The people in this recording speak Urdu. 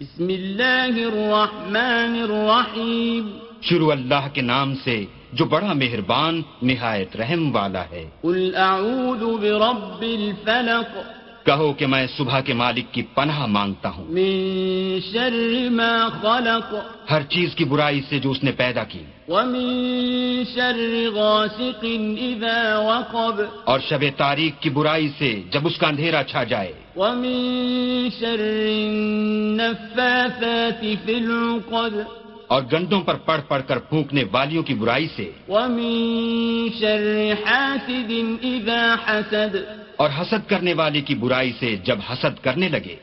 بسم اللہ الرحمن الرحیم۔ شروع اللہ کے نام سے جو بڑا مہربان نہایت رحم والا ہے۔ قل اعوذ برب الفلق۔ کہو کہ میں صبح کے مالک کی پناہ مانگتا ہوں۔ من شر ما خلق. ہر چیز کی برائی سے جو اس نے پیدا کی۔ ومن شر غاسق اذا وقب. اور شب تاریخ کی برائی سے جب اس کا اندھیرا چھا جائے۔ ومن شر النفاثات في العقد. اور گندوں پر پڑھ پڑھ کر پھونکنے والیوں کی برائی سے۔ ومن شر حاسد اذا حسد. اور حسد کرنے والے کی برائی سے جب حسد کرنے لگے۔